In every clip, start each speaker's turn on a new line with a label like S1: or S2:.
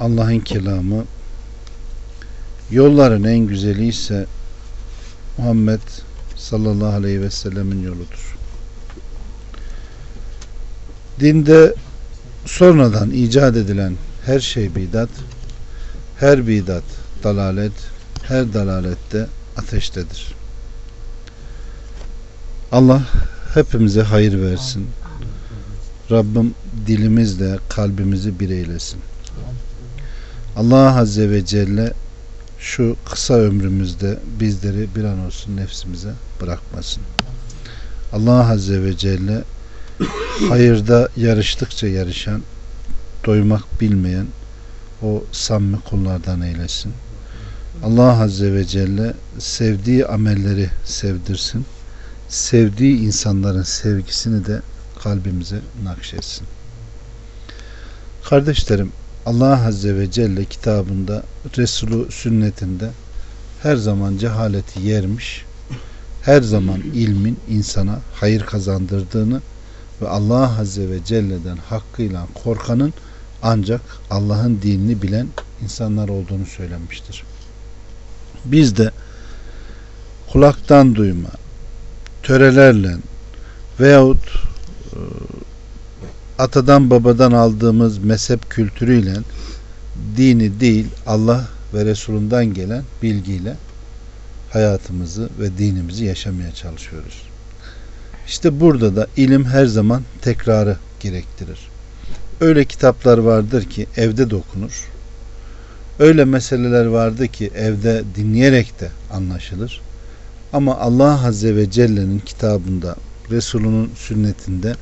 S1: Allah'ın kelamı, yolların en güzeli ise Muhammed sallallahu aleyhi ve sellemin yoludur. Dinde sonradan icat edilen her şey bidat, her bidat dalalet, her dalalette ateştedir. Allah hepimize hayır versin. Rabbim dilimizle kalbimizi bir eylesin. Allah Azze ve Celle şu kısa ömrümüzde bizleri bir an olsun nefsimize bırakmasın. Allah Azze ve Celle hayırda yarıştıkça yarışan, doymak bilmeyen o samimi kullardan eylesin. Allah Azze ve Celle sevdiği amelleri sevdirsin. Sevdiği insanların sevgisini de kalbimize nakşetsin. Kardeşlerim, Allah Azze ve Celle kitabında, Resulü sünnetinde her zaman cehaleti yermiş, her zaman ilmin insana hayır kazandırdığını ve Allah Azze ve Celle'den hakkıyla korkanın ancak Allah'ın dinini bilen insanlar olduğunu söylemiştir. Biz de kulaktan duyma, törelerle veyahut atadan babadan aldığımız mezhep kültürüyle dini değil Allah ve Resulünden gelen bilgiyle hayatımızı ve dinimizi yaşamaya çalışıyoruz. İşte burada da ilim her zaman tekrarı gerektirir. Öyle kitaplar vardır ki evde dokunur. Öyle meseleler vardır ki evde dinleyerek de anlaşılır. Ama Allah Azze ve Celle'nin kitabında, Resulünün sünnetinde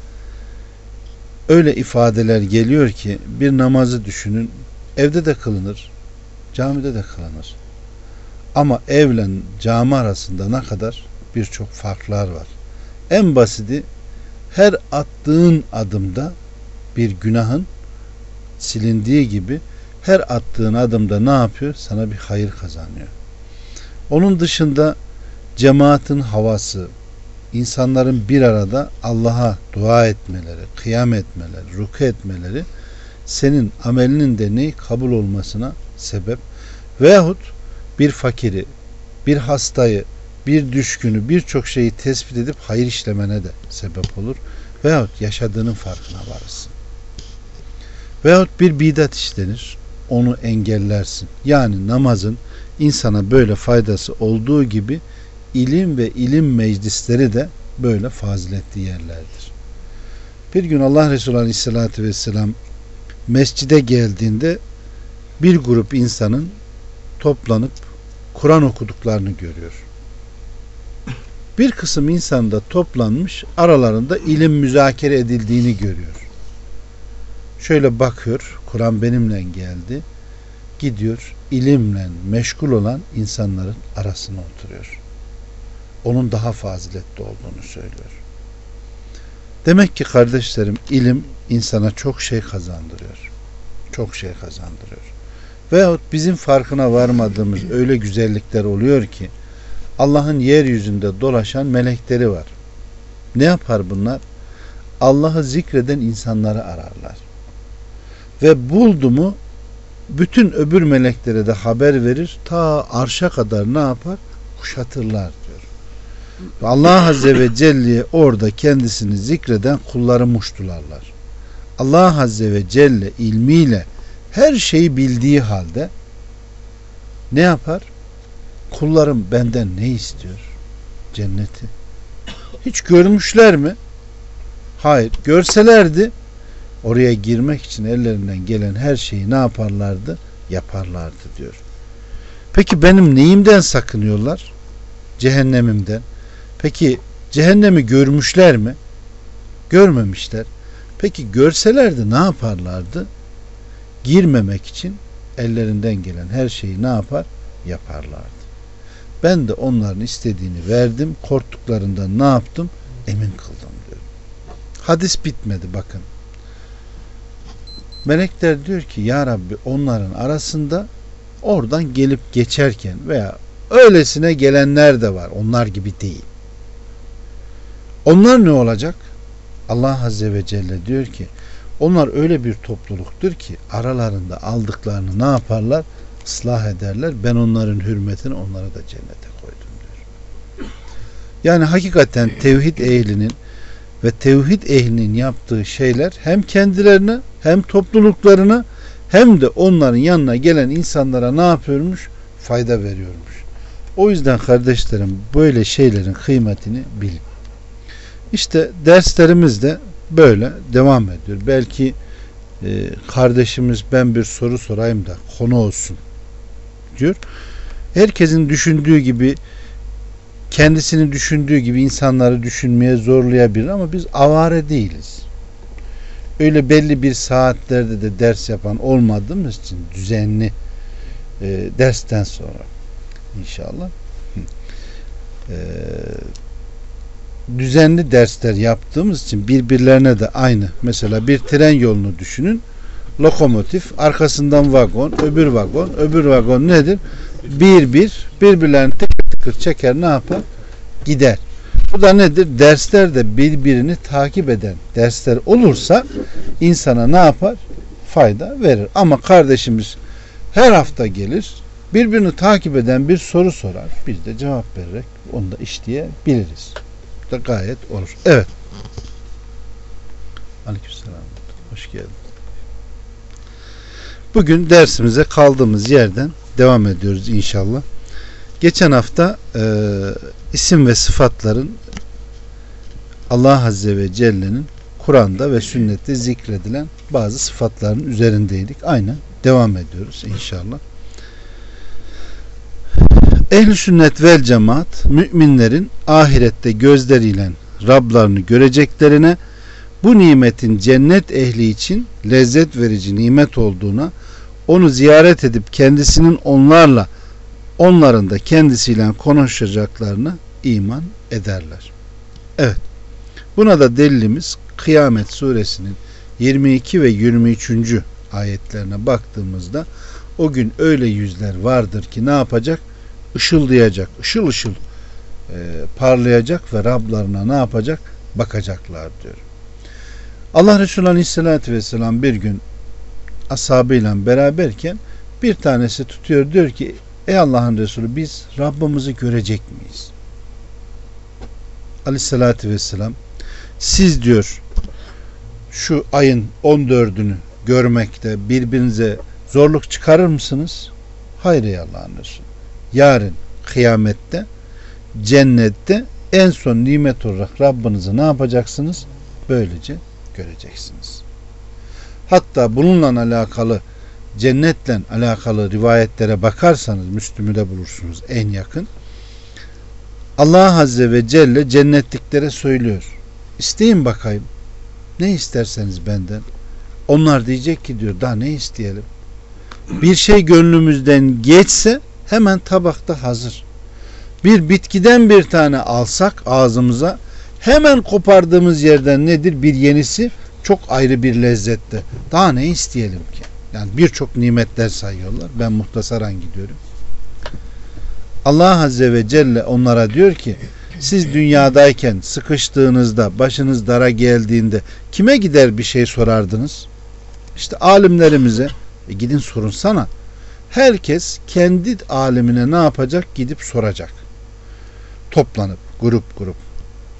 S1: öyle ifadeler geliyor ki bir namazı düşünün evde de kılınır camide de kılınır ama evle cami arasında ne kadar birçok farklar var en basiti her attığın adımda bir günahın silindiği gibi her attığın adımda ne yapıyor? Sana bir hayır kazanıyor. Onun dışında cemaatin havası, insanların bir arada Allah'a dua etmeleri, kıyam etmeleri, ruku etmeleri senin amelinin de neyi kabul olmasına sebep veyahut bir fakiri, bir hastayı, bir düşkünü, birçok şeyi tespit edip hayır işlemene de sebep olur. Veyahut yaşadığının farkına varırsın. Veyahut bir bidat işlenir, onu engellersin. Yani namazın insana böyle faydası olduğu gibi ilim ve ilim meclisleri de böyle faziletli yerlerdir. Bir gün Allah Resulü Aleyhisselatü Vesselam mescide geldiğinde bir grup insanın toplanıp Kur'an okuduklarını görüyor. Bir kısım insan da toplanmış aralarında ilim müzakere edildiğini görüyor. Şöyle bakıyor, Kur'an benimle geldi. Gidiyor, ilimle meşgul olan insanların arasına oturuyor onun daha faziletli olduğunu söylüyor. Demek ki kardeşlerim ilim insana çok şey kazandırıyor. Çok şey kazandırıyor. Veyahut bizim farkına varmadığımız öyle güzellikler oluyor ki Allah'ın yeryüzünde dolaşan melekleri var. Ne yapar bunlar? Allah'ı zikreden insanları ararlar. Ve buldu mu bütün öbür meleklere de haber verir. Ta arşa kadar ne yapar? Kuşatırlar Allah Azze ve Celle orada kendisini zikreden kulları muştularlar. Allah Azze ve Celle ilmiyle her şeyi bildiği halde ne yapar? Kullarım benden ne istiyor? Cenneti. Hiç görmüşler mi? Hayır. Görselerdi oraya girmek için ellerinden gelen her şeyi ne yaparlardı? Yaparlardı diyor. Peki benim neyimden sakınıyorlar? Cehennemimden. Peki cehennemi görmüşler mi? Görmemişler. Peki görselerdi ne yaparlardı? Girmemek için ellerinden gelen her şeyi ne yapar? Yaparlardı. Ben de onların istediğini verdim. Korktuklarından ne yaptım? Emin kıldım diyor. Hadis bitmedi bakın. Melekler diyor ki ya Rabbi onların arasında oradan gelip geçerken veya öylesine gelenler de var. Onlar gibi değil. Onlar ne olacak? Allah Azze ve Celle diyor ki onlar öyle bir topluluktur ki aralarında aldıklarını ne yaparlar? ıslah ederler. Ben onların hürmetini onlara da cennete koydum diyor. Yani hakikaten tevhid ehlinin ve tevhid ehlinin yaptığı şeyler hem kendilerine hem topluluklarına hem de onların yanına gelen insanlara ne yapıyormuş? Fayda veriyormuş. O yüzden kardeşlerim böyle şeylerin kıymetini bilin. İşte derslerimiz de böyle devam ediyor. Belki e, kardeşimiz ben bir soru sorayım da konu olsun diyor. Herkesin düşündüğü gibi kendisini düşündüğü gibi insanları düşünmeye zorlayabilir ama biz avare değiliz. Öyle belli bir saatlerde de ders yapan olmadığımız için düzenli e, dersten sonra inşallah e, düzenli dersler yaptığımız için birbirlerine de aynı. Mesela bir tren yolunu düşünün. Lokomotif, arkasından vagon, öbür vagon, öbür vagon nedir? Bir bir birbirlerini tıkır tıkır çeker ne yapar? Gider. Bu da nedir? Derslerde birbirini takip eden dersler olursa insana ne yapar? Fayda verir. Ama kardeşimiz her hafta gelir, birbirini takip eden bir soru sorar. Biz de cevap vererek onu da işleyebiliriz da gayet olur. Evet. Aleykümselam. Hoş geldin. Bugün dersimize kaldığımız yerden devam ediyoruz inşallah. Geçen hafta e, isim ve sıfatların Allah Azze ve Celle'nin Kur'an'da ve sünnette zikredilen bazı sıfatların üzerindeydik. Aynen devam ediyoruz inşallah. Ehl-i sünnet vel cemaat müminlerin ahirette gözleriyle Rablarını göreceklerine bu nimetin cennet ehli için lezzet verici nimet olduğuna onu ziyaret edip kendisinin onlarla onların da kendisiyle konuşacaklarına iman ederler. Evet. Buna da delilimiz Kıyamet suresinin 22 ve 23. ayetlerine baktığımızda o gün öyle yüzler vardır ki ne yapacak? Işıldayacak, ışıl ışıl e, parlayacak ve Rablarına ne yapacak? Bakacaklar diyor. Allah Resulü Aleyhisselatü Vesselam bir gün ashabıyla beraberken bir tanesi tutuyor diyor ki ey Allah'ın Resulü biz Rabbimizi görecek miyiz? Aleyhisselatü Vesselam siz diyor şu ayın 14'ünü görmekte birbirinize zorluk çıkarır mısınız? Hayır ey Allah'ın Resulü yarın kıyamette cennette en son nimet olarak Rabbinizi ne yapacaksınız? Böylece göreceksiniz. Hatta bununla alakalı cennetle alakalı rivayetlere bakarsanız Müslüm'ü bulursunuz en yakın. Allah Azze ve Celle cennetliklere söylüyor. İsteyin bakayım. Ne isterseniz benden. Onlar diyecek ki diyor daha ne isteyelim? Bir şey gönlümüzden geçse hemen tabakta hazır. Bir bitkiden bir tane alsak ağzımıza hemen kopardığımız yerden nedir? Bir yenisi çok ayrı bir lezzette. Daha ne isteyelim ki? Yani birçok nimetler sayıyorlar. Ben muhtasaran gidiyorum. Allah Azze ve Celle onlara diyor ki siz dünyadayken sıkıştığınızda başınız dara geldiğinde kime gider bir şey sorardınız? İşte alimlerimize e gidin sorun sana herkes kendi alimine ne yapacak? Gidip soracak. Toplanıp grup grup.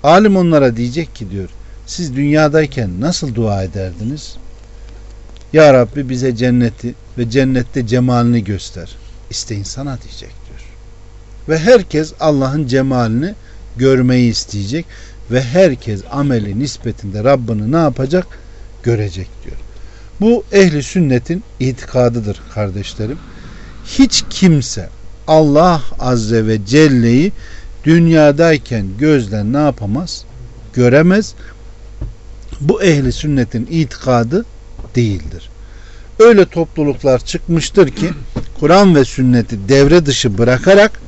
S1: Alim onlara diyecek ki diyor siz dünyadayken nasıl dua ederdiniz? Ya Rabbi bize cenneti ve cennette cemalini göster. İsteyin sana diyecek diyor. Ve herkes Allah'ın cemalini görmeyi isteyecek ve herkes ameli nispetinde Rabbini ne yapacak? Görecek diyor. Bu ehli sünnetin itikadıdır kardeşlerim hiç kimse Allah Azze ve Celle'yi dünyadayken gözle ne yapamaz? Göremez. Bu ehli sünnetin itikadı değildir. öyle topluluklar çıkmıştır ki Kur'an ve sünneti devre dışı bırakarak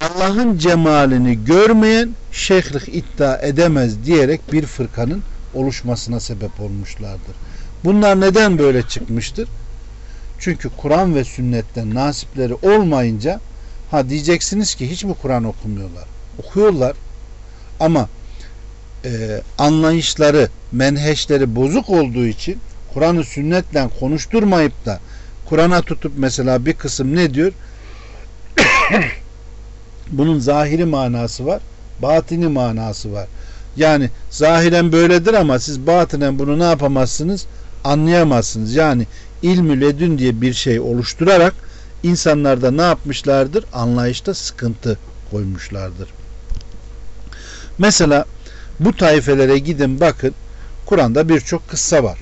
S1: Allah'ın cemalini görmeyen şeyhlik iddia edemez diyerek bir fırkanın oluşmasına sebep olmuşlardır. Bunlar neden böyle çıkmıştır? Çünkü Kur'an ve sünnetten nasipleri olmayınca ha diyeceksiniz ki hiç mi Kur'an okumuyorlar? Okuyorlar ama e, anlayışları, menheşleri bozuk olduğu için Kur'an'ı sünnetle konuşturmayıp da Kur'an'a tutup mesela bir kısım ne diyor? Bunun zahiri manası var, batini manası var. Yani zahiren böyledir ama siz batinen bunu ne yapamazsınız? Anlayamazsınız. Yani ilmü ledün diye bir şey oluşturarak insanlarda ne yapmışlardır? Anlayışta sıkıntı koymuşlardır. Mesela bu taifelere gidin bakın Kur'an'da birçok kıssa var.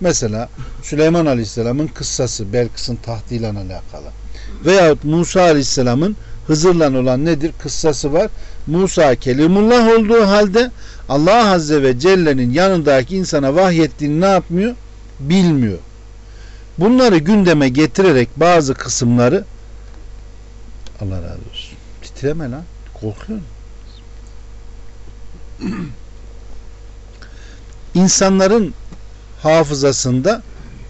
S1: Mesela Süleyman Aleyhisselam'ın kıssası Belkıs'ın tahtıyla alakalı. Veyahut Musa Aleyhisselam'ın Hızır'la olan nedir? Kıssası var. Musa Kelimullah olduğu halde Allah Azze ve Celle'nin yanındaki insana vahyettiğini ne yapmıyor? Bilmiyor. Bunları gündeme getirerek bazı kısımları Allah razı olsun. Titreme lan. Korkuyor İnsanların hafızasında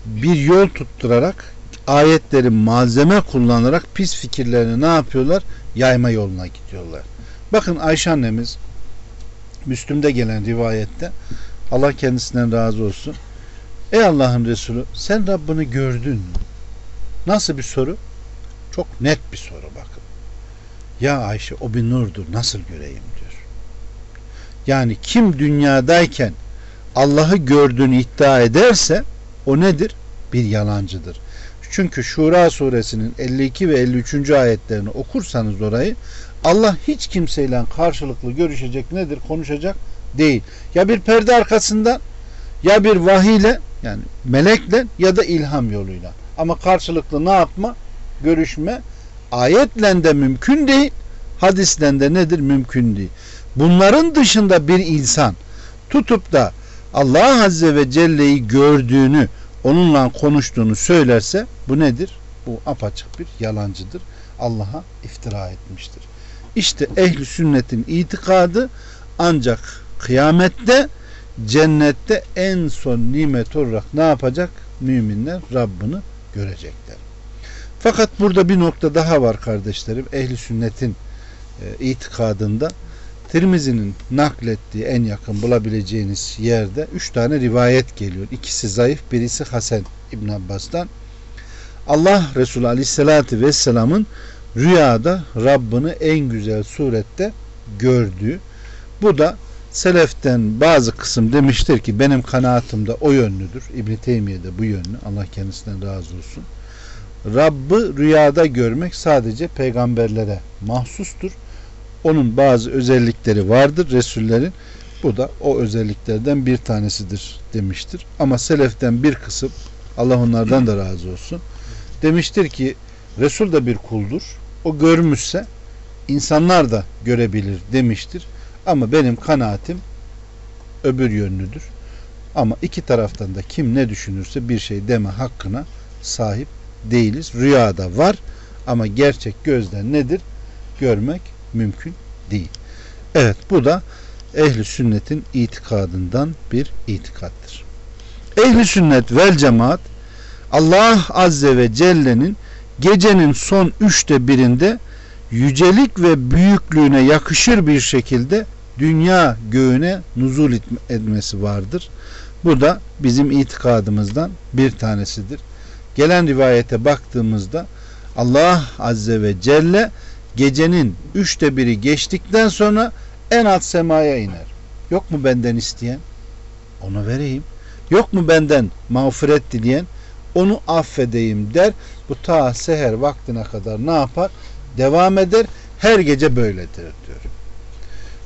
S1: bir yol tutturarak ayetleri malzeme kullanarak pis fikirlerini ne yapıyorlar? Yayma yoluna gidiyorlar. Bakın Ayşe annemiz Müslüm'de gelen rivayette Allah kendisinden razı olsun. Ey Allah'ın Resulü sen Rabbini gördün mü? Nasıl bir soru? Çok net bir soru bakın. Ya Ayşe o bir nurdur nasıl göreyim diyor. Yani kim dünyadayken Allah'ı gördüğünü iddia ederse o nedir? Bir yalancıdır. Çünkü Şura suresinin 52 ve 53. ayetlerini okursanız orayı Allah hiç kimseyle karşılıklı görüşecek nedir? Konuşacak değil. Ya bir perde arkasından ya bir vahiyle yani melekle ya da ilham yoluyla. Ama karşılıklı ne yapma? Görüşme ayetle de mümkün değil. Hadisle de nedir? Mümkün değil. Bunların dışında bir insan tutup da Allah Azze ve Celle'yi gördüğünü, onunla konuştuğunu söylerse bu nedir? Bu apaçık bir yalancıdır. Allah'a iftira etmiştir. İşte ehli sünnetin itikadı ancak kıyamette cennette en son nimet olarak ne yapacak? Müminler Rabbini görecekler. Fakat burada bir nokta daha var kardeşlerim. Ehli sünnetin e, itikadında Tirmizi'nin naklettiği en yakın bulabileceğiniz yerde üç tane rivayet geliyor. İkisi zayıf, birisi Hasan İbn Abbas'tan. Allah Resulü Aleyhisselatü Vesselam'ın rüyada Rabbini en güzel surette gördüğü. Bu da Seleften bazı kısım demiştir ki benim kanaatimde o yönlüdür. İbn Teymiye de bu yönlü. Allah kendisinden razı olsun. Rabb'ı rüyada görmek sadece peygamberlere mahsustur. Onun bazı özellikleri vardır Resullerin. Bu da o özelliklerden bir tanesidir demiştir. Ama seleften bir kısım Allah onlardan da razı olsun. Demiştir ki Resul da bir kuldur. O görmüşse insanlar da görebilir demiştir. Ama benim kanaatim öbür yönlüdür. Ama iki taraftan da kim ne düşünürse bir şey deme hakkına sahip değiliz. Rüyada var ama gerçek gözden nedir? Görmek mümkün değil. Evet bu da ehli sünnetin itikadından bir itikattır. Ehli sünnet vel cemaat Allah azze ve celle'nin gecenin son üçte birinde yücelik ve büyüklüğüne yakışır bir şekilde dünya göğüne nuzul etmesi vardır. Bu da bizim itikadımızdan bir tanesidir. Gelen rivayete baktığımızda Allah Azze ve Celle gecenin üçte biri geçtikten sonra en alt semaya iner. Yok mu benden isteyen? Onu vereyim. Yok mu benden mağfiret dileyen? Onu affedeyim der. Bu ta seher vaktine kadar ne yapar? Devam eder. Her gece böyledir diyor.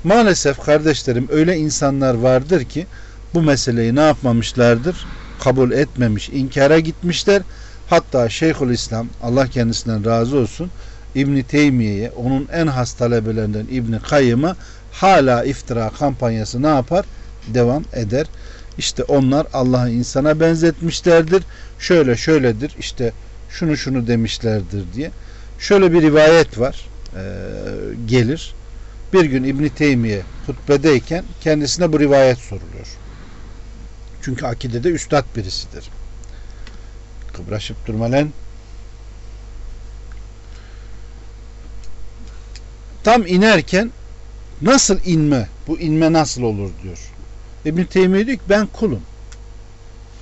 S1: Maalesef kardeşlerim öyle insanlar vardır ki bu meseleyi ne yapmamışlardır? Kabul etmemiş, inkara gitmişler. Hatta Şeyhül İslam Allah kendisinden razı olsun İbni Teymiye'ye onun en has talebelerinden İbni Kayyım'a hala iftira kampanyası ne yapar? Devam eder. İşte onlar Allah'ı insana benzetmişlerdir. Şöyle şöyledir. İşte şunu şunu demişlerdir diye. Şöyle bir rivayet var. E, gelir. Bir gün İbn Teymiye hutbedeyken kendisine bu rivayet soruluyor. Çünkü akidede üstad birisidir. Kıbraşıp durma lan. Tam inerken nasıl inme? Bu inme nasıl olur diyor. İbn Teymiye diyor ki ben kulum.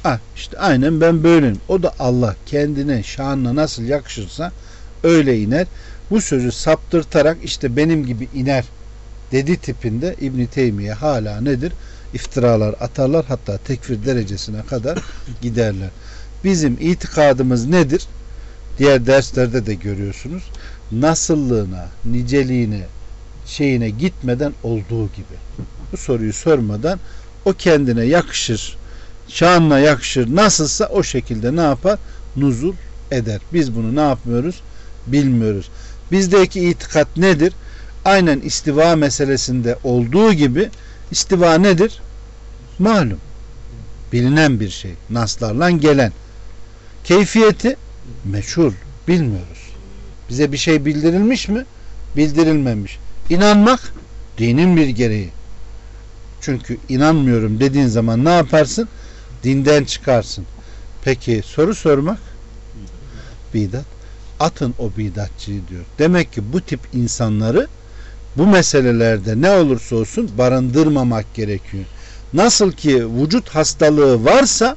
S1: Ah işte aynen ben böyleyim. O da Allah kendine şanına nasıl yakışırsa öyle iner. Bu sözü saptırtarak işte benim gibi iner dedi tipinde İbn Teymiye hala nedir? İftiralar atarlar hatta tekfir derecesine kadar giderler. Bizim itikadımız nedir? Diğer derslerde de görüyorsunuz. Nasıllığına, niceliğine, şeyine gitmeden olduğu gibi. Bu soruyu sormadan o kendine yakışır, şanına yakışır, nasılsa o şekilde ne yapar? Nuzul eder. Biz bunu ne yapmıyoruz? Bilmiyoruz. Bizdeki itikat nedir? Aynen istiva meselesinde olduğu gibi istiva nedir? Malum. Bilinen bir şey. Naslarla gelen. Keyfiyeti meçhul. Bilmiyoruz. Bize bir şey bildirilmiş mi? Bildirilmemiş. İnanmak dinin bir gereği. Çünkü inanmıyorum dediğin zaman ne yaparsın? Dinden çıkarsın. Peki soru sormak? Bidat. Atın o bidatçıyı diyor. Demek ki bu tip insanları bu meselelerde ne olursa olsun barındırmamak gerekiyor. Nasıl ki vücut hastalığı varsa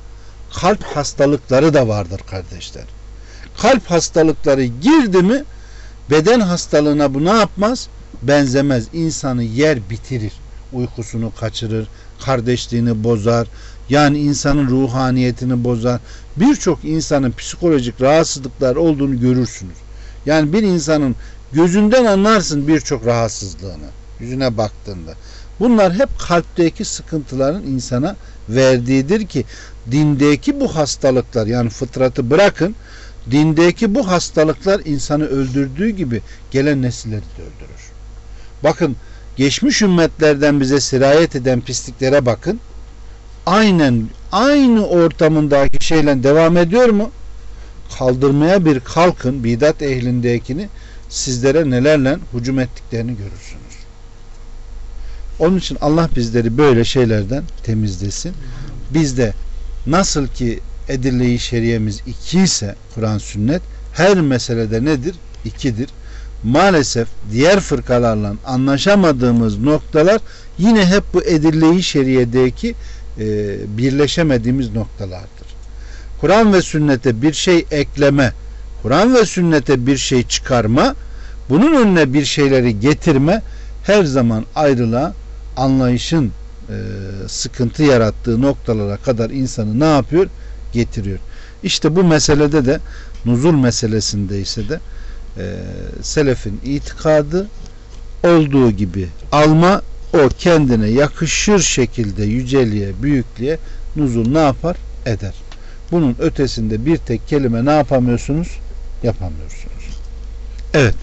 S1: kalp hastalıkları da vardır kardeşler. Kalp hastalıkları girdi mi beden hastalığına bu ne yapmaz? Benzemez. İnsanı yer bitirir. Uykusunu kaçırır, kardeşliğini bozar, yani insanın ruhaniyetini bozar. Birçok insanın psikolojik rahatsızlıklar olduğunu görürsünüz. Yani bir insanın gözünden anlarsın birçok rahatsızlığını yüzüne baktığında. Bunlar hep kalpteki sıkıntıların insana verdiğidir ki dindeki bu hastalıklar yani fıtratı bırakın dindeki bu hastalıklar insanı öldürdüğü gibi gelen nesilleri de öldürür. Bakın geçmiş ümmetlerden bize sirayet eden pisliklere bakın. Aynen aynı ortamındaki şeyle devam ediyor mu? Kaldırmaya bir kalkın bidat ehlindekini sizlere nelerle hücum ettiklerini görürsünüz. Onun için Allah bizleri böyle şeylerden temizlesin. Bizde nasıl ki edille-i şeriyemiz iki ise Kur'an sünnet her meselede nedir? İkidir. Maalesef diğer fırkalarla anlaşamadığımız noktalar yine hep bu edille-i şeriyedeki birleşemediğimiz noktalardır. Kur'an ve sünnete bir şey ekleme, Kur'an ve sünnete bir şey çıkarma, bunun önüne bir şeyleri getirme her zaman ayrılığa anlayışın e, sıkıntı yarattığı noktalara kadar insanı ne yapıyor? Getiriyor. İşte bu meselede de nuzul meselesinde ise de e, selefin itikadı olduğu gibi alma o kendine yakışır şekilde yüceliğe, büyüklüğe nuzul ne yapar? Eder. Bunun ötesinde bir tek kelime ne yapamıyorsunuz? Yapamıyorsunuz. Evet.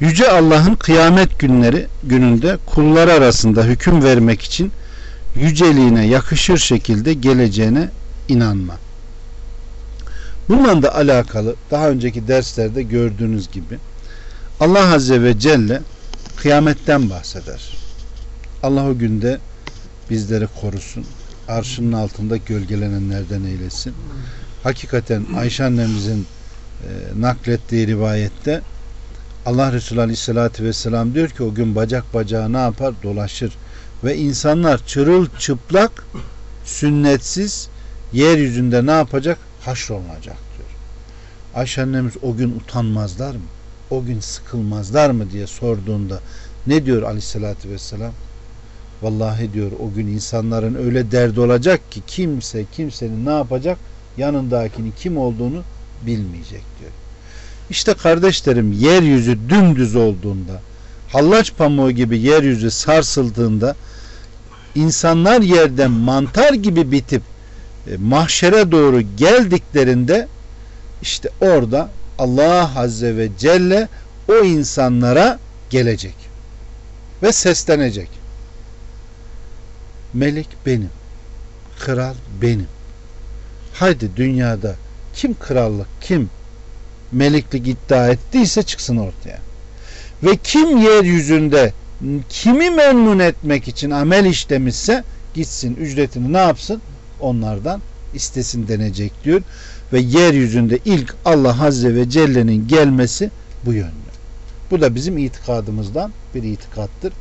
S1: Yüce Allah'ın kıyamet günleri gününde kullar arasında hüküm vermek için yüceliğine yakışır şekilde geleceğine inanma. Bununla da alakalı daha önceki derslerde gördüğünüz gibi Allah Azze ve Celle kıyametten bahseder. Allah o günde bizleri korusun. Arşının altında gölgelenenlerden eylesin. Hakikaten Ayşe annemizin e, naklettiği rivayette Allah Resulü Aleyhisselatü Vesselam diyor ki o gün bacak bacağı ne yapar? Dolaşır. Ve insanlar çırıl çıplak sünnetsiz yeryüzünde ne yapacak? Haşrolunacak diyor. Ayşe annemiz o gün utanmazlar mı? O gün sıkılmazlar mı diye sorduğunda ne diyor Aleyhisselatü Vesselam? Vallahi diyor o gün insanların öyle derdi olacak ki kimse kimsenin ne yapacak? Yanındakini kim olduğunu bilmeyecek diyor. İşte kardeşlerim yeryüzü dümdüz olduğunda hallaç pamuğu gibi yeryüzü sarsıldığında insanlar yerden mantar gibi bitip e, mahşere doğru geldiklerinde işte orada Allah Azze ve Celle o insanlara gelecek ve seslenecek. Melik benim. Kral benim. Haydi dünyada kim krallık, kim meliklik iddia ettiyse çıksın ortaya. Ve kim yeryüzünde kimi memnun etmek için amel işlemişse gitsin ücretini ne yapsın? Onlardan istesin denecek diyor. Ve yeryüzünde ilk Allah Azze ve Celle'nin gelmesi bu yönlü. Bu da bizim itikadımızdan bir itikattır.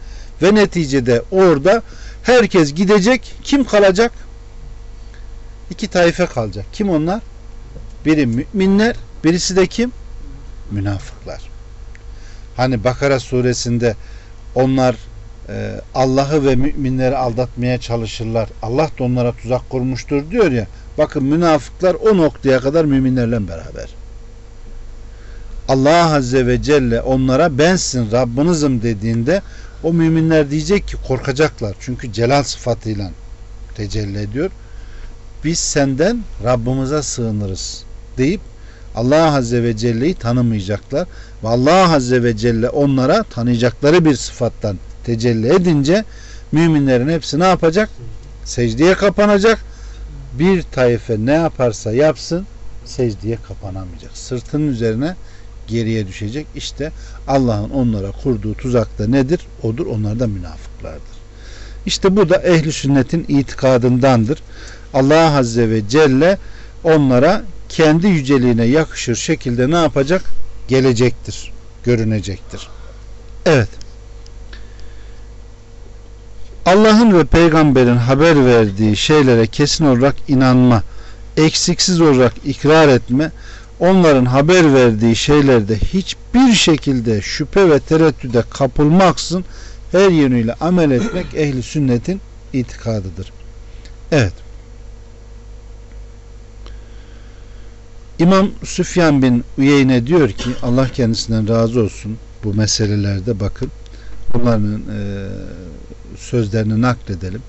S1: Ve neticede orada herkes gidecek. Kim kalacak? İki taife kalacak. Kim onlar? Biri müminler, birisi de kim? Münafıklar. Hani Bakara suresinde onlar e, Allah'ı ve müminleri aldatmaya çalışırlar. Allah da onlara tuzak kurmuştur diyor ya. Bakın münafıklar o noktaya kadar müminlerle beraber. Allah Azze ve Celle onlara bensin Rabbinizim dediğinde o müminler diyecek ki korkacaklar. Çünkü celal sıfatıyla tecelli ediyor. Biz senden Rabbimize sığınırız deyip Allah Azze ve Celle'yi tanımayacaklar. Ve Allah Azze ve Celle onlara tanıyacakları bir sıfattan tecelli edince müminlerin hepsi ne yapacak? Secdeye kapanacak. Bir taife ne yaparsa yapsın secdeye kapanamayacak. Sırtının üzerine geriye düşecek. İşte Allah'ın onlara kurduğu tuzakta nedir? Odur. Onlar da münafıklardır. İşte bu da ehli sünnetin itikadındandır. Allah Azze ve Celle onlara kendi yüceliğine yakışır şekilde ne yapacak? Gelecektir. Görünecektir. Evet. Allah'ın ve peygamberin haber verdiği şeylere kesin olarak inanma, eksiksiz olarak ikrar etme, onların haber verdiği şeylerde hiçbir şekilde şüphe ve tereddüde kapılmaksın her yönüyle amel etmek ehli sünnetin itikadıdır. Evet. İmam Süfyan bin Uyeyne diyor ki Allah kendisinden razı olsun bu meselelerde bakın bunların e, sözlerini nakledelim.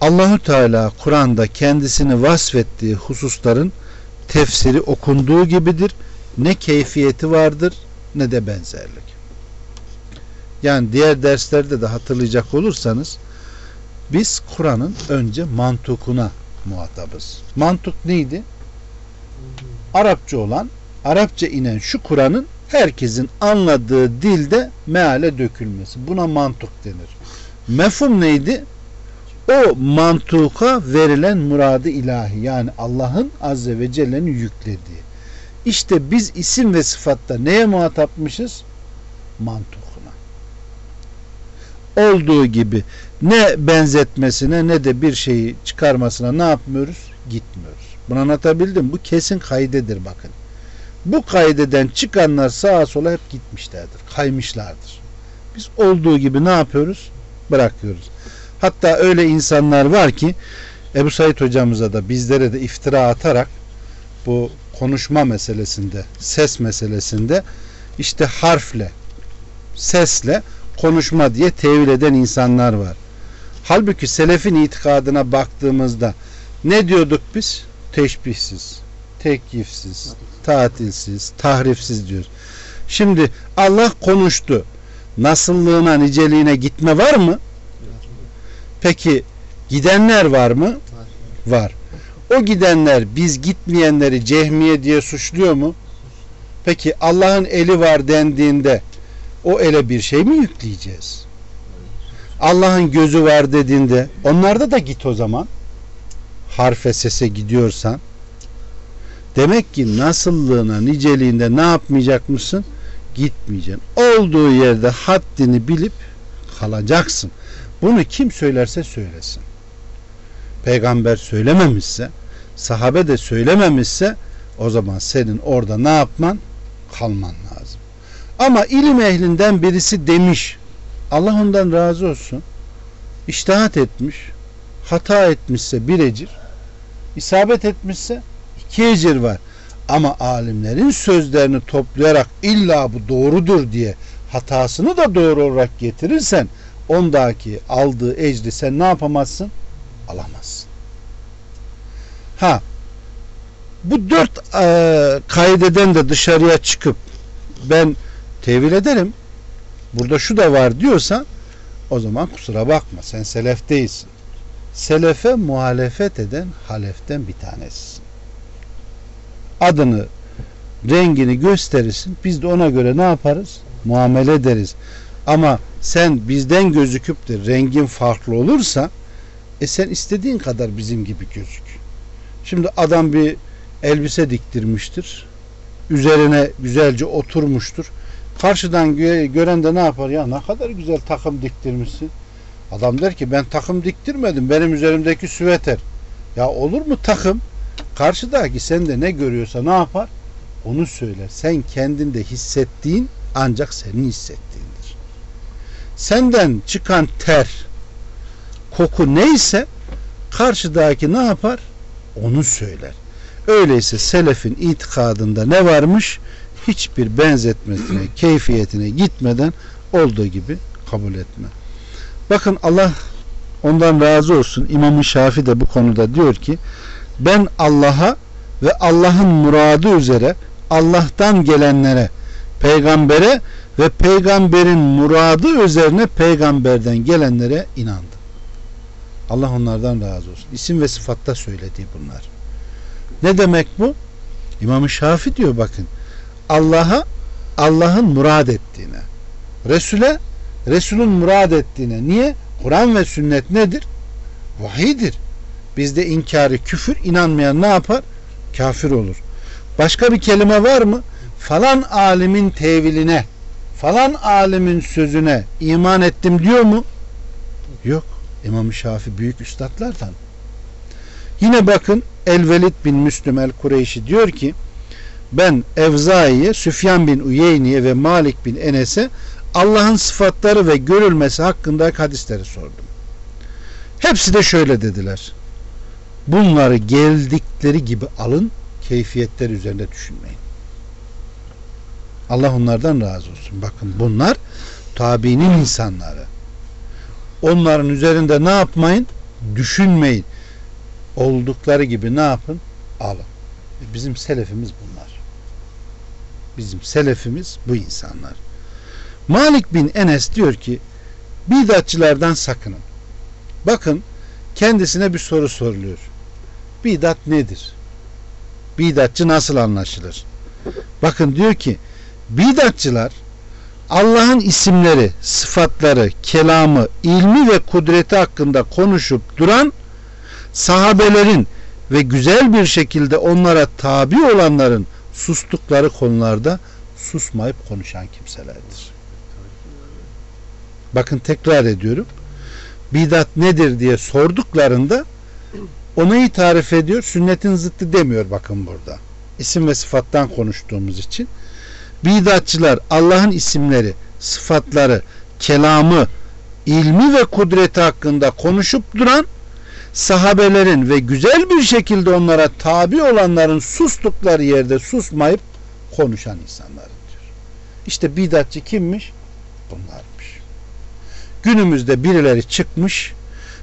S1: Allahu Teala Kur'an'da kendisini vasfettiği hususların tefsiri okunduğu gibidir. Ne keyfiyeti vardır ne de benzerlik. Yani diğer derslerde de hatırlayacak olursanız biz Kur'an'ın önce mantukuna muhatabız. Mantuk neydi? Arapça olan, Arapça inen şu Kur'an'ın herkesin anladığı dilde meale dökülmesi. Buna mantuk denir. Mefhum neydi? O mantuka verilen muradı ilahi yani Allah'ın azze ve celle'nin yüklediği. İşte biz isim ve sıfatta neye muhatapmışız? Mantukuna. Olduğu gibi ne benzetmesine ne de bir şeyi çıkarmasına ne yapmıyoruz? Gitmiyoruz. Bunu anlatabildim. Bu kesin kaydedir bakın. Bu kaydeden çıkanlar sağa sola hep gitmişlerdir. Kaymışlardır. Biz olduğu gibi ne yapıyoruz? Bırakıyoruz. Hatta öyle insanlar var ki Ebu Said hocamıza da bizlere de iftira atarak bu konuşma meselesinde, ses meselesinde işte harfle, sesle konuşma diye tevil eden insanlar var. Halbuki selefin itikadına baktığımızda ne diyorduk biz? Teşbihsiz, tekyifsiz, tatilsiz, tahrifsiz diyoruz. Şimdi Allah konuştu. Nasıllığına, niceliğine gitme var mı? Peki gidenler var mı? Var. O gidenler biz gitmeyenleri cehmiye diye suçluyor mu? Peki Allah'ın eli var dendiğinde o ele bir şey mi yükleyeceğiz? Allah'ın gözü var dediğinde onlarda da git o zaman. Harfe sese gidiyorsan demek ki nasıllığına niceliğinde ne yapmayacak mısın? Gitmeyeceksin. Olduğu yerde haddini bilip kalacaksın. Bunu kim söylerse söylesin. Peygamber söylememişse, sahabe de söylememişse o zaman senin orada ne yapman? Kalman lazım. Ama ilim ehlinden birisi demiş. Allah ondan razı olsun. İştihat etmiş. Hata etmişse bir ecir. isabet etmişse iki ecir var. Ama alimlerin sözlerini toplayarak illa bu doğrudur diye hatasını da doğru olarak getirirsen ondaki aldığı ecri sen ne yapamazsın? Alamazsın. Ha bu dört e, kaideden de dışarıya çıkıp ben tevil ederim burada şu da var diyorsa o zaman kusura bakma sen selef değilsin. Selefe muhalefet eden haleften bir tanesisin. Adını, rengini gösterirsin. Biz de ona göre ne yaparız? Muamele ederiz. Ama sen bizden gözüküp de rengin farklı olursa e sen istediğin kadar bizim gibi gözük. Şimdi adam bir elbise diktirmiştir. Üzerine güzelce oturmuştur. Karşıdan gören de ne yapar? Ya ne kadar güzel takım diktirmişsin. Adam der ki ben takım diktirmedim. Benim üzerimdeki süveter. Ya olur mu takım? Karşıdaki sen de ne görüyorsa ne yapar? Onu söyler. Sen kendinde hissettiğin ancak senin hissettiğindir. Senden çıkan ter, koku neyse karşıdaki ne yapar? Onu söyler. Öyleyse selefin itikadında ne varmış? Hiçbir benzetmesine, keyfiyetine gitmeden olduğu gibi kabul etme. Bakın Allah ondan razı olsun. İmam-ı Şafi de bu konuda diyor ki ben Allah'a ve Allah'ın muradı üzere Allah'tan gelenlere, peygambere ve peygamberin muradı üzerine peygamberden gelenlere inandım. Allah onlardan razı olsun. İsim ve sıfatta söylediği bunlar. Ne demek bu? İmam-ı Şafi diyor bakın. Allah'a Allah'ın murad ettiğine. Resul'e Resul'ün murad ettiğine. Niye? Kur'an ve sünnet nedir? Vahidir. Bizde inkarı küfür inanmayan ne yapar? Kafir olur. Başka bir kelime var mı? Falan alimin teviline, falan alimin sözüne iman ettim diyor mu? Yok. İmam-ı Şafi büyük üstadlardan. Yine bakın El-Velid bin Müslüm El-Kureyşi diyor ki ben Evzai'ye, Süfyan bin Uyeyni'ye ve Malik bin Enes'e Allah'ın sıfatları ve görülmesi hakkındaki hadisleri sordum. Hepsi de şöyle dediler. Bunları geldikleri gibi alın, keyfiyetler üzerinde düşünmeyin. Allah onlardan razı olsun. Bakın bunlar tabiinin insanları. Onların üzerinde ne yapmayın? Düşünmeyin. Oldukları gibi ne yapın? Alın. Bizim selefimiz bunlar. Bizim selefimiz bu insanlar. Malik bin Enes diyor ki bidatçılardan sakının. Bakın kendisine bir soru soruluyor. Bidat nedir? Bidatçı nasıl anlaşılır? Bakın diyor ki bidatçılar Allah'ın isimleri, sıfatları, kelamı, ilmi ve kudreti hakkında konuşup duran sahabelerin ve güzel bir şekilde onlara tabi olanların sustukları konularda susmayıp konuşan kimselerdir. Bakın tekrar ediyorum. Bidat nedir diye sorduklarında onu iyi tarif ediyor. Sünnetin zıttı demiyor bakın burada. İsim ve sıfattan konuştuğumuz için. Bidatçılar Allah'ın isimleri, sıfatları, kelamı, ilmi ve kudreti hakkında konuşup duran sahabelerin ve güzel bir şekilde onlara tabi olanların sustukları yerde susmayıp konuşan insanlar diyor. İşte bidatçı kimmiş? Bunlarmış. Günümüzde birileri çıkmış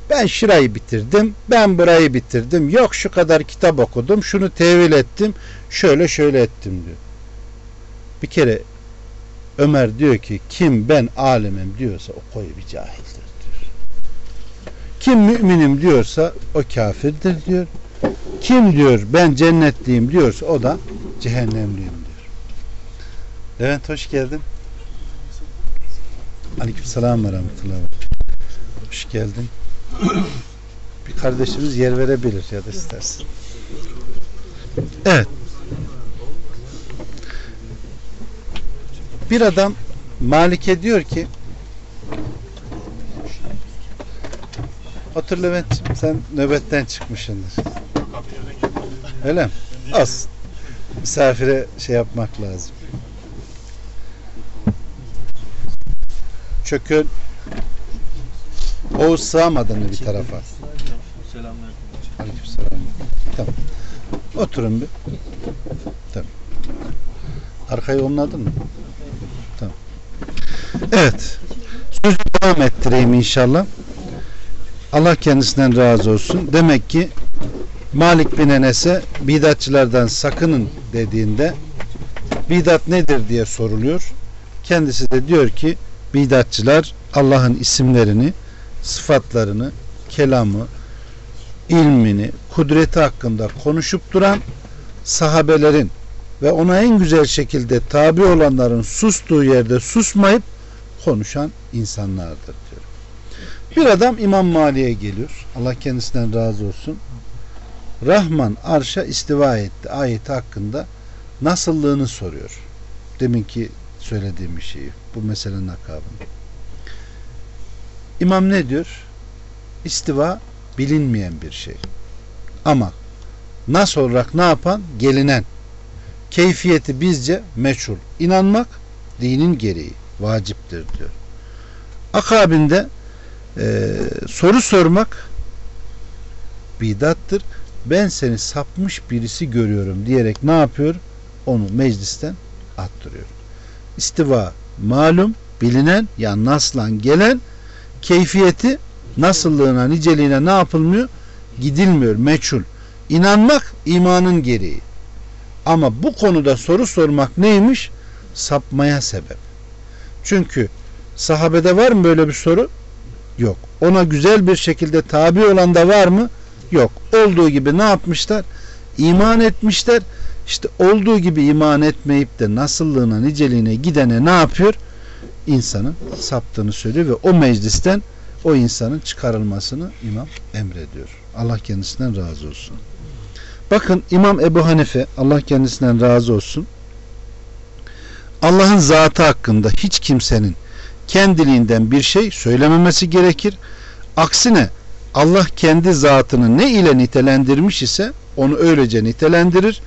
S1: ben şurayı bitirdim, ben burayı bitirdim, yok şu kadar kitap okudum, şunu tevil ettim, şöyle şöyle ettim diyor. Bir kere Ömer diyor ki kim ben alimim diyorsa o koyu bir cahildir diyor. Kim müminim diyorsa o kafirdir diyor. Kim diyor ben cennetliyim diyorsa o da cehennemliyim diyor. Levent hoş geldin. Aleyküm selam ve rahmetullah. Hoş geldin. Bir kardeşimiz yer verebilir ya da istersin. Evet. Bir adam Malik'e diyor ki Otur Levent sen nöbetten çıkmışsındır. Öyle mi? Az. Misafire şey yapmak lazım. Çökün Oğuz sığamadın mı bir tarafa? Aleykümselam. Tamam. Oturun bir. Tamam. Arkayı onladın mı? Tamam. Evet. Sözü devam ettireyim inşallah. Allah kendisinden razı olsun. Demek ki Malik bin Enes'e bidatçılardan sakının dediğinde bidat nedir diye soruluyor. Kendisi de diyor ki bidatçılar Allah'ın isimlerini, sıfatlarını, kelamı, ilmini, kudreti hakkında konuşup duran sahabelerin ve ona en güzel şekilde tabi olanların sustuğu yerde susmayıp konuşan insanlardır diyor. Bir adam İmam Mali'ye geliyor. Allah kendisinden razı olsun. Rahman arşa istiva etti ayeti hakkında nasıllığını soruyor. Deminki söylediğim bir şeyi. Bu meselenin akabında. İmam ne diyor? İstiva bilinmeyen bir şey. Ama nasıl olarak ne yapan? Gelinen. Keyfiyeti bizce meçhul. İnanmak dinin gereği. Vaciptir diyor. Akabinde e, soru sormak bidattır. Ben seni sapmış birisi görüyorum diyerek ne yapıyor? Onu meclisten attırıyor. İstiva malum, bilinen ya naslan gelen keyfiyeti nasıllığına, niceliğine ne yapılmıyor? Gidilmiyor, meçhul. İnanmak imanın gereği. Ama bu konuda soru sormak neymiş? Sapmaya sebep. Çünkü sahabede var mı böyle bir soru? Yok. Ona güzel bir şekilde tabi olan da var mı? Yok. Olduğu gibi ne yapmışlar? İman etmişler. İşte olduğu gibi iman etmeyip de nasıllığına, niceliğine gidene ne yapıyor? İnsanın saptığını söylüyor ve o meclisten o insanın çıkarılmasını imam emrediyor. Allah kendisinden razı olsun. Bakın İmam Ebu Hanife Allah kendisinden razı olsun. Allah'ın zatı hakkında hiç kimsenin kendiliğinden bir şey söylememesi gerekir. Aksine Allah kendi zatını ne ile nitelendirmiş ise onu öylece nitelendirir.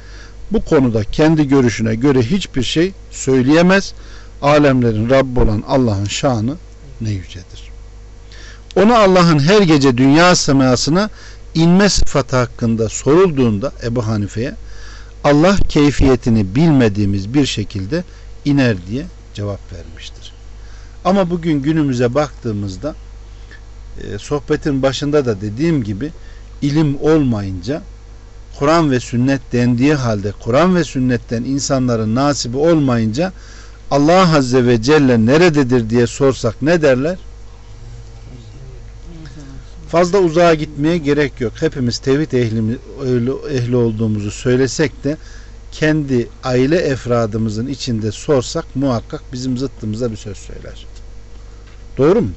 S1: Bu konuda kendi görüşüne göre hiçbir şey söyleyemez. Alemlerin Rabbi olan Allah'ın şanı ne yücedir. Ona Allah'ın her gece dünya semasına inme sıfatı hakkında sorulduğunda Ebu Hanife'ye Allah keyfiyetini bilmediğimiz bir şekilde iner diye cevap vermiştir. Ama bugün günümüze baktığımızda e, sohbetin başında da dediğim gibi ilim olmayınca Kur'an ve sünnet dendiği halde Kur'an ve sünnetten insanların nasibi olmayınca Allah Azze ve Celle nerededir diye sorsak ne derler? Fazla uzağa gitmeye gerek yok. Hepimiz tevhid ehli, ehli olduğumuzu söylesek de kendi aile efradımızın içinde sorsak muhakkak bizim zıttımıza bir söz söyler. Doğru mu?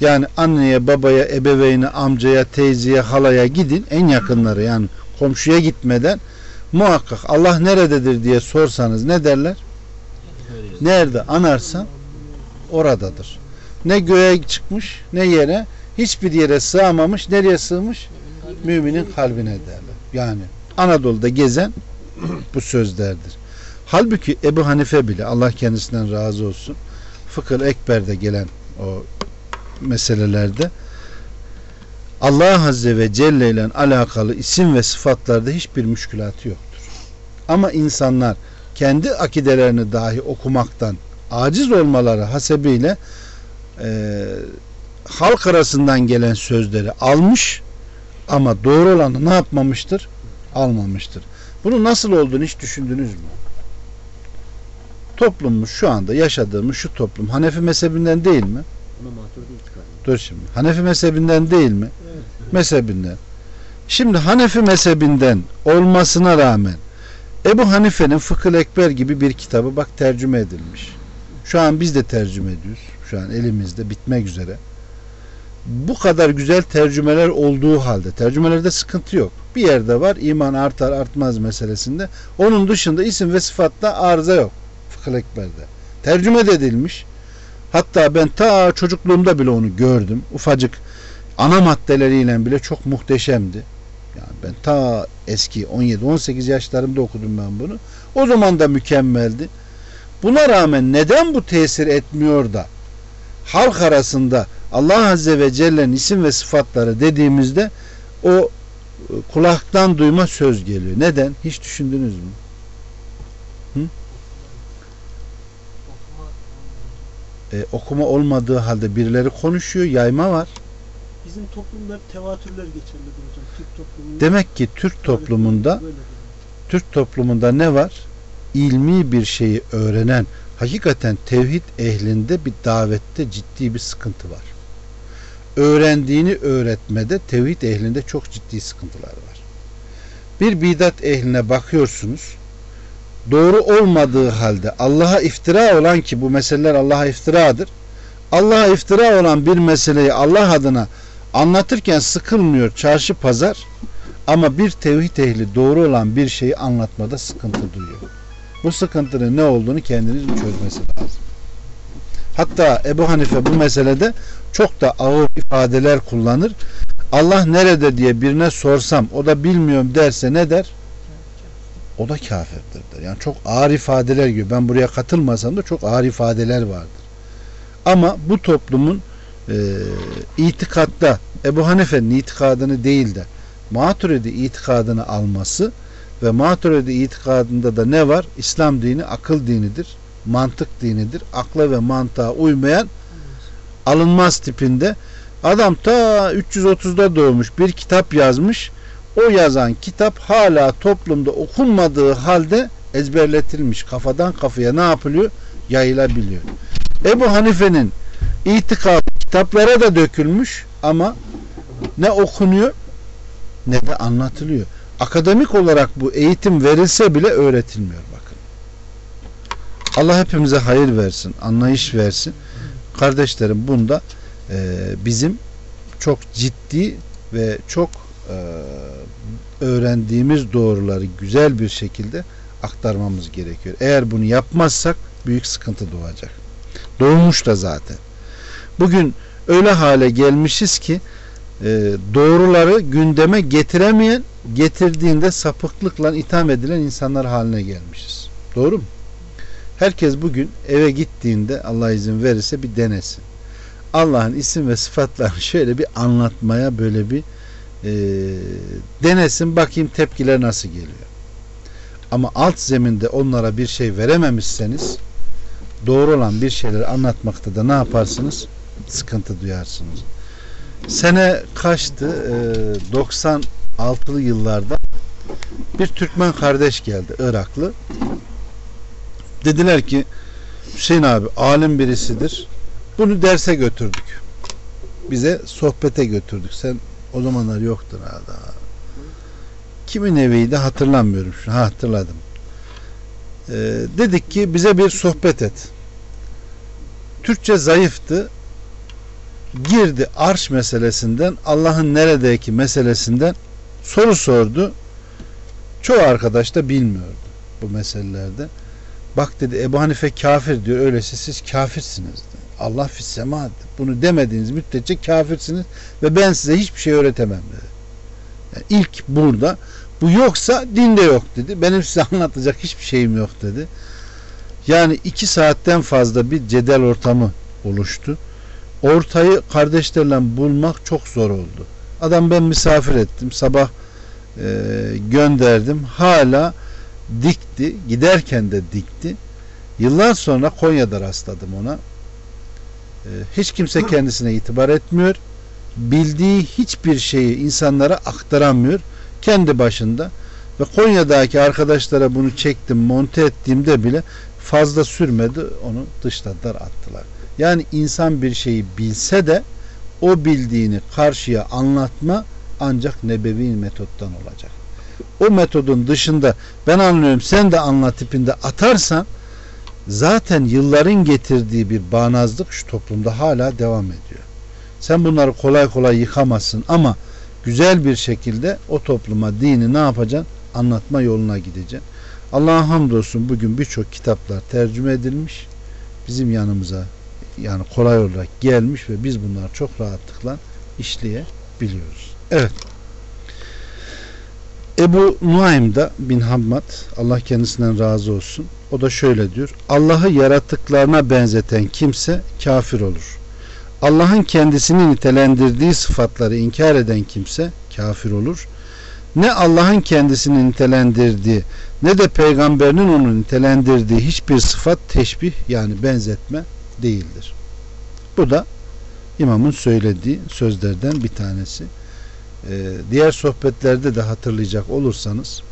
S1: Yani anneye, babaya, ebeveyne, amcaya, teyzeye, halaya gidin en yakınları yani komşuya gitmeden muhakkak Allah nerededir diye sorsanız ne derler? Nerede anarsan oradadır. Ne göğe çıkmış ne yere hiçbir yere sığamamış. Nereye sığmış? Müminin kalbine derler. Yani Anadolu'da gezen bu sözlerdir. Halbuki Ebu Hanife bile Allah kendisinden razı olsun Fıkıh Ekber'de gelen o meselelerde Allah Azze ve Celle ile alakalı isim ve sıfatlarda hiçbir müşkülatı yoktur. Ama insanlar kendi akidelerini dahi okumaktan aciz olmaları hasebiyle e, halk arasından gelen sözleri almış ama doğru olanı ne yapmamıştır? Almamıştır. Bunu nasıl olduğunu hiç düşündünüz mü? Toplumumuz şu anda yaşadığımız şu toplum Hanefi mezhebinden değil mi? Dur şimdi. Hanefi mezhebinden değil mi? Evet. Mezhebinden. Şimdi Hanefi mezhebinden olmasına rağmen Ebu Hanife'nin Fıkıh Ekber gibi bir kitabı bak tercüme edilmiş. Şu an biz de tercüme ediyoruz. Şu an elimizde bitmek üzere. Bu kadar güzel tercümeler olduğu halde tercümelerde sıkıntı yok. Bir yerde var iman artar artmaz meselesinde. Onun dışında isim ve sıfatta arıza yok. Fıkıh Ekber'de. Tercüme edilmiş. Hatta ben ta çocukluğumda bile onu gördüm. Ufacık ana maddeleriyle bile çok muhteşemdi. Yani ben ta eski 17-18 yaşlarımda okudum ben bunu. O zaman da mükemmeldi. Buna rağmen neden bu tesir etmiyor da halk arasında Allah Azze ve Celle'nin isim ve sıfatları dediğimizde o e, kulaktan duyma söz geliyor. Neden? Hiç düşündünüz mü? Hı? e, okuma olmadığı halde birileri konuşuyor, yayma var.
S2: Bizim toplumda tevatürler geçerlidir hocam. Türk toplumunda.
S1: Demek ki Türk toplumunda Türk toplumunda ne var? İlmi bir şeyi öğrenen, Hakikaten tevhid ehlinde bir davette ciddi bir sıkıntı var. Öğrendiğini öğretmede tevhid ehlinde çok ciddi sıkıntılar var. Bir bidat ehline bakıyorsunuz. Doğru olmadığı halde Allah'a iftira olan ki bu meseleler Allah'a iftiradır. Allah'a iftira olan bir meseleyi Allah adına anlatırken sıkılmıyor çarşı pazar ama bir tevhid ehli doğru olan bir şeyi anlatmada sıkıntı duyuyor. Bu sıkıntının ne olduğunu kendiniz çözmesi lazım. Hatta Ebu Hanife bu meselede çok da ağır ifadeler kullanır. Allah nerede diye birine sorsam o da bilmiyorum derse ne der? O da kafirdir der. Yani çok ağır ifadeler gibi. Ben buraya katılmasam da çok ağır ifadeler vardır. Ama bu toplumun e, itikatta Ebu Hanife'nin itikadını değil de Maturidi itikadını alması ve Maturidi itikadında da ne var? İslam dini akıl dinidir. Mantık dinidir. Akla ve mantığa uymayan alınmaz tipinde. Adam ta 330'da doğmuş bir kitap yazmış. O yazan kitap hala toplumda okunmadığı halde ezberletilmiş. Kafadan kafaya ne yapılıyor? Yayılabiliyor. Ebu Hanife'nin itikadı kitaplara da dökülmüş ama ne okunuyor ne de anlatılıyor. Akademik olarak bu eğitim verilse bile öğretilmiyor bakın. Allah hepimize hayır versin, anlayış versin. Kardeşlerim bunda e, bizim çok ciddi ve çok e, öğrendiğimiz doğruları güzel bir şekilde aktarmamız gerekiyor. Eğer bunu yapmazsak büyük sıkıntı doğacak. Doğmuş da zaten. Bugün öyle hale gelmişiz ki e, doğruları gündeme getiremeyen getirdiğinde sapıklıkla itham edilen insanlar haline gelmişiz. Doğru mu? Herkes bugün eve gittiğinde Allah izin verirse bir denesin. Allah'ın isim ve sıfatlarını şöyle bir anlatmaya böyle bir e, denesin bakayım tepkiler nasıl geliyor. Ama alt zeminde onlara bir şey verememişseniz doğru olan bir şeyleri anlatmakta da ne yaparsınız? Sıkıntı duyarsınız. Sene kaçtı? E, 96'lı yıllarda bir Türkmen kardeş geldi Iraklı. Dediler ki Hüseyin abi alim birisidir. Bunu derse götürdük. Bize sohbete götürdük. Sen o zamanlar yoktur herhalde. Kimin eviydi hatırlamıyorum. Şu ha, hatırladım. Ee, dedik ki bize bir sohbet et. Türkçe zayıftı. Girdi arş meselesinden Allah'ın neredeki meselesinden soru sordu. Çoğu arkadaş da bilmiyordu bu meselelerde. Bak dedi Ebu Hanife kafir diyor. Öyleyse siz kafirsiniz. Dedi. Allah fissemadı. Bunu demediğiniz müddetçe kafirsiniz ve ben size hiçbir şey öğretemem dedi. Yani ilk burada bu yoksa dinde yok dedi. Benim size anlatacak hiçbir şeyim yok dedi. Yani iki saatten fazla bir cedel ortamı oluştu. Ortayı kardeşlerle bulmak çok zor oldu. Adam ben misafir ettim. Sabah e, gönderdim. Hala dikti. Giderken de dikti. Yıllar sonra Konya'da rastladım ona. Ee, hiç kimse kendisine itibar etmiyor. Bildiği hiçbir şeyi insanlara aktaramıyor. Kendi başında. Ve Konya'daki arkadaşlara bunu çektim, monte ettiğimde bile fazla sürmedi. Onu dışladılar, attılar. Yani insan bir şeyi bilse de o bildiğini karşıya anlatma ancak nebevi metottan olacak. O metodun dışında ben anlıyorum sen de anlat tipinde atarsan zaten yılların getirdiği bir bağnazlık şu toplumda hala devam ediyor. Sen bunları kolay kolay yıkamazsın ama güzel bir şekilde o topluma dini ne yapacaksın? Anlatma yoluna gideceksin. Allah'a hamdolsun bugün birçok kitaplar tercüme edilmiş. Bizim yanımıza yani kolay olarak gelmiş ve biz bunları çok rahatlıkla işleyebiliyoruz. Evet. Ebu Nuaym'da bin Hammad Allah kendisinden razı olsun. O da şöyle diyor. Allah'ı yaratıklarına benzeten kimse kafir olur. Allah'ın kendisini nitelendirdiği sıfatları inkar eden kimse kafir olur. Ne Allah'ın kendisini nitelendirdiği ne de peygamberinin onu nitelendirdiği hiçbir sıfat teşbih yani benzetme değildir. Bu da imamın söylediği sözlerden bir tanesi. Ee, diğer sohbetlerde de hatırlayacak olursanız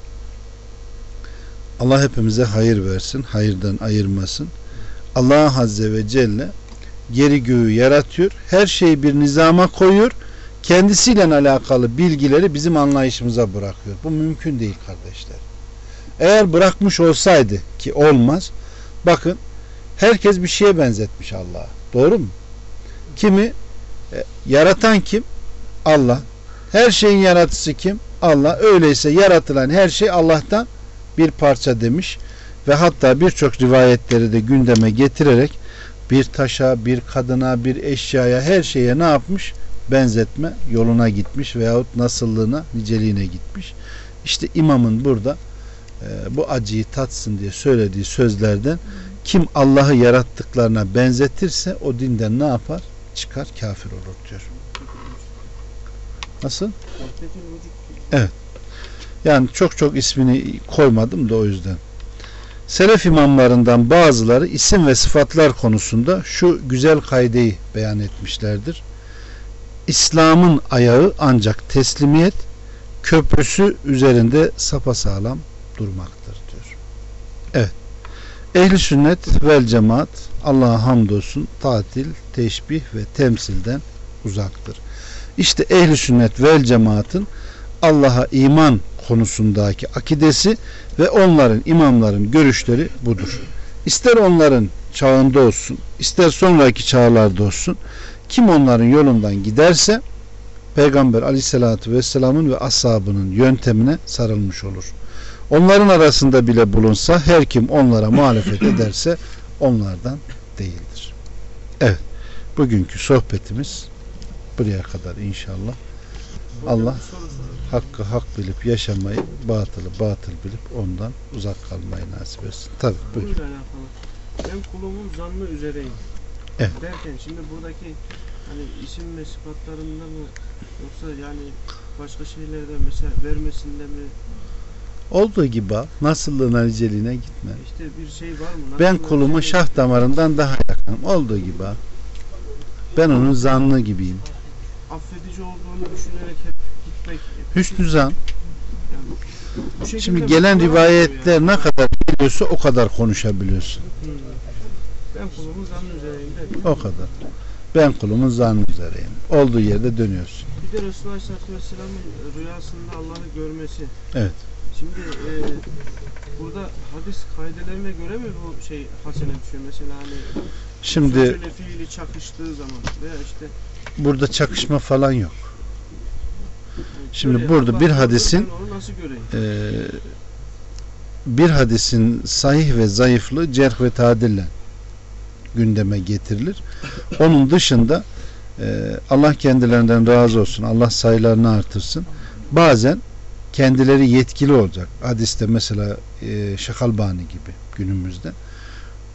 S1: Allah hepimize hayır versin, hayırdan ayırmasın. Allah Azze ve Celle geri göğü yaratıyor. Her şeyi bir nizama koyuyor. Kendisiyle alakalı bilgileri bizim anlayışımıza bırakıyor. Bu mümkün değil kardeşler. Eğer bırakmış olsaydı ki olmaz. Bakın herkes bir şeye benzetmiş Allah'a. Doğru mu? Kimi e, yaratan kim? Allah. Her şeyin yaratıcısı kim? Allah. Öyleyse yaratılan her şey Allah'tan bir parça demiş ve hatta birçok rivayetleri de gündeme getirerek bir taşa, bir kadına, bir eşyaya, her şeye ne yapmış? Benzetme yoluna gitmiş veyahut nasıllığına, niceliğine gitmiş. İşte imamın burada e, bu acıyı tatsın diye söylediği sözlerden kim Allah'ı yarattıklarına benzetirse o dinden ne yapar? Çıkar kafir olur diyor. Nasıl? Evet. Yani çok çok ismini koymadım da o yüzden. Selef imamlarından bazıları isim ve sıfatlar konusunda şu güzel kaydeyi beyan etmişlerdir. İslam'ın ayağı ancak teslimiyet, köprüsü üzerinde sapasağlam durmaktır. Ehli sünnet vel cemaat Allah'a hamdolsun tatil, teşbih ve temsilden uzaktır. İşte ehli sünnet vel cemaatın Allah'a iman konusundaki akidesi ve onların imamların görüşleri budur. İster onların çağında olsun, ister sonraki çağlarda olsun, kim onların yolundan giderse Peygamber aleyhissalatü vesselamın ve ashabının yöntemine sarılmış olur. Onların arasında bile bulunsa her kim onlara muhalefet ederse onlardan değildir. Evet. Bugünkü sohbetimiz buraya kadar inşallah. Allah hakkı hak bilip yaşamayı, batılı batıl bilip ondan uzak kalmayı nasip etsin. Tabi buyur.
S2: Bununla alakalı. Ben kulumun zannı üzereyim.
S1: Evet.
S2: Derken şimdi buradaki hani isim ve sıfatlarında mı yoksa yani başka şeylerde mesela vermesinde mi
S1: Olduğu gibi nasıllığına niceliğine gitme.
S2: işte bir şey var mı?
S1: Ben kulumu
S2: şey-
S1: şah damarından daha yakınım. Olduğu gibi. Ben onun zannı gibiyim.
S2: affedici olduğunu düşünerek hep gitmek.
S1: Hüsnü zan.
S2: Şekilde
S1: Şimdi gelen rivayetler
S2: yani.
S1: ne kadar geliyorsa o kadar konuşabiliyorsun.
S2: Hı. Ben kulumun zannı üzereyim.
S1: O kadar. Ben kulumun zannı üzereyim. Olduğu yerde dönüyorsun.
S2: Bir de Resulullah Aleyhisselatü Vesselam'ın rüyasında Allah'ı görmesi.
S1: Evet.
S2: Şimdi e, burada hadis kaidelerine göre mi bu şey hasene düşüyor? Mesela hani
S1: Şimdi
S2: sözüyle fiili çakıştığı zaman veya işte
S1: burada çakışma falan yok. Şimdi burada bir hadisin-? Ee, bir hadisin sahih ve zayıflığı cerh ve tadille gündeme getirilir. Onun dışında e, Allah kendilerinden razı olsun. Allah sayılarını artırsın. Bazen kendileri yetkili olacak. Hadiste mesela e, Şakalbani gibi günümüzde.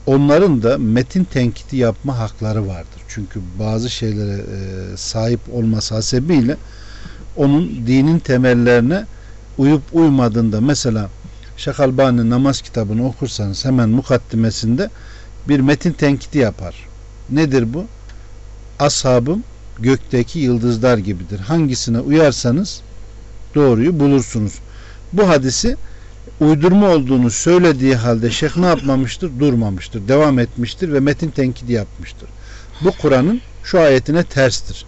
S1: Onların da metin tenkiti yapma hakları vardır. Çünkü bazı şeylere e, sahip olması hasebiyle onun dinin temellerine uyup uymadığında mesela Şakalbani namaz kitabını okursanız hemen mukaddimesinde bir metin tenkiti yapar. Nedir bu? Ashabım gökteki yıldızlar gibidir. Hangisine uyarsanız doğruyu bulursunuz. Bu hadisi uydurma olduğunu söylediği halde şeyh ne yapmamıştır? Durmamıştır. Devam etmiştir ve metin tenkidi yapmıştır. Bu Kur'an'ın şu ayetine terstir.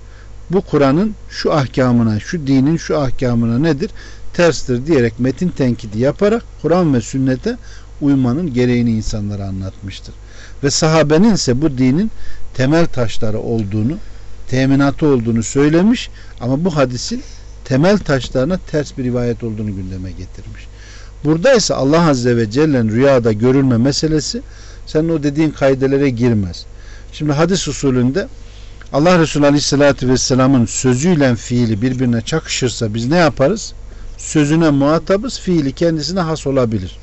S1: Bu Kur'an'ın şu ahkamına, şu dinin şu ahkamına nedir? Terstir diyerek metin tenkidi yaparak Kur'an ve sünnete uymanın gereğini insanlara anlatmıştır. Ve sahabenin ise bu dinin temel taşları olduğunu, teminatı olduğunu söylemiş ama bu hadisin temel taşlarına ters bir rivayet olduğunu gündeme getirmiş. Burada ise Allah Azze ve Celle'nin rüyada görülme meselesi senin o dediğin kaidelere girmez. Şimdi hadis usulünde Allah Resulü Aleyhisselatü Vesselam'ın sözüyle fiili birbirine çakışırsa biz ne yaparız? Sözüne muhatabız, fiili kendisine has olabilir.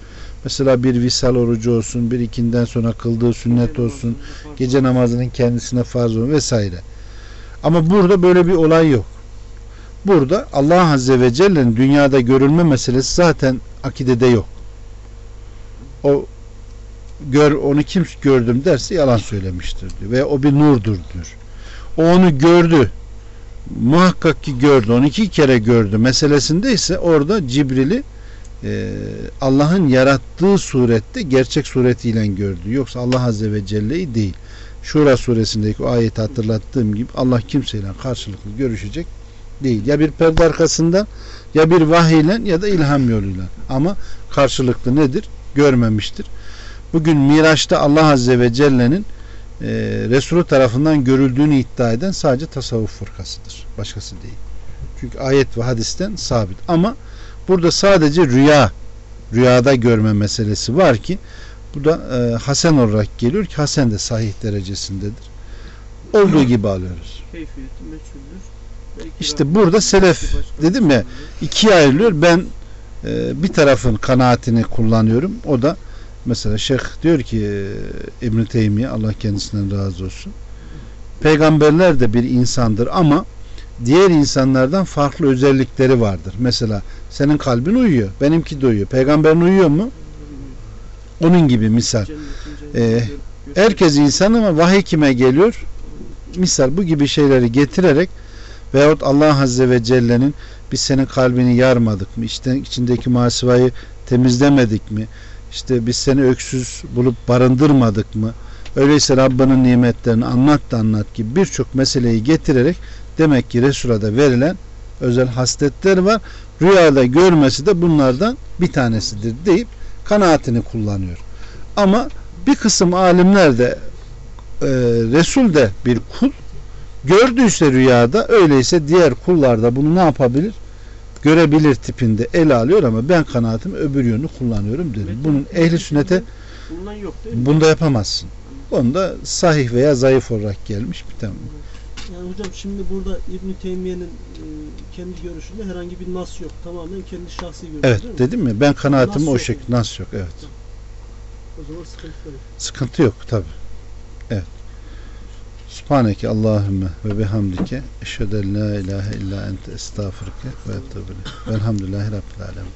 S1: Mesela bir visal orucu olsun, bir ikinden sonra kıldığı sünnet olsun, gece namazının kendisine farz olsun vesaire. Ama burada böyle bir olay yok. Burada Allah Azze ve Celle'nin dünyada görülme meselesi zaten akidede yok. O gör onu kim gördüm derse yalan söylemiştir diyor. Ve o bir nurdur diyor. O onu gördü. Muhakkak ki gördü. Onu iki kere gördü. Meselesinde ise orada Cibril'i e, Allah'ın yarattığı surette gerçek suretiyle gördüğü. Yoksa Allah Azze ve Celle'yi değil. Şura suresindeki o ayeti hatırlattığım gibi Allah kimseyle karşılıklı görüşecek değil. Ya bir perde arkasından ya bir vahiyle ya da ilham yoluyla. Ama karşılıklı nedir? Görmemiştir. Bugün Miraç'ta Allah Azze ve Celle'nin e, Resulü tarafından görüldüğünü iddia eden sadece tasavvuf fırkasıdır. Başkası değil. Çünkü ayet ve hadisten sabit. Ama burada sadece rüya, rüyada görme meselesi var ki bu da e, Hasan olarak geliyor ki Hasan de sahih derecesindedir. Olduğu gibi alıyoruz.
S2: Belki
S1: İşte burada selef dedim ya, ikiye ayrılıyor. Ben e, bir tarafın kanaatini kullanıyorum. O da mesela Şeyh diyor ki e, İbn Teymiye Allah kendisinden razı olsun. Peygamberler de bir insandır ama diğer insanlardan farklı özellikleri vardır. Mesela senin kalbin uyuyor, benimki de uyuyor. Peygamberin uyuyor mu? Onun gibi misal. Ee, Herkes insan ama vahiy kime geliyor? Misal bu gibi şeyleri getirerek veyahut Allah Azze ve Celle'nin biz senin kalbini yarmadık mı? İşte içindeki masivayı temizlemedik mi? İşte biz seni öksüz bulup barındırmadık mı? Öyleyse Rabbinin nimetlerini anlat da anlat gibi birçok meseleyi getirerek demek ki Resul'a verilen özel hasletler var. Rüyada görmesi de bunlardan bir tanesidir deyip kanaatini kullanıyor. Ama bir kısım alimler de e, Resul de bir kul gördüyse rüyada öyleyse diğer kullar da bunu ne yapabilir? Görebilir tipinde ele alıyor ama ben kanaatimi öbür yönünü kullanıyorum dedim. Bunun ehli sünnete bunda yapamazsın. Onda sahih veya zayıf olarak gelmiş bir tane.
S3: Yani hocam şimdi burada İbn Teymiye'nin e, kendi görüşünde herhangi bir nas yok. Tamamen kendi şahsi görüşü
S1: Evet
S3: değil mi?
S1: dedim mi? Ben kanaatimi
S3: Nas
S1: o şekilde nasıl yok. Evet.
S3: O zaman sıkıntı yok.
S1: Sıkıntı yok tabi. Evet. Subhaneke Allahümme ve bihamdike eşhedü en la ilahe illa ente estağfurke ve etûbü ileyk. Velhamdülillahi Rabbil alemin.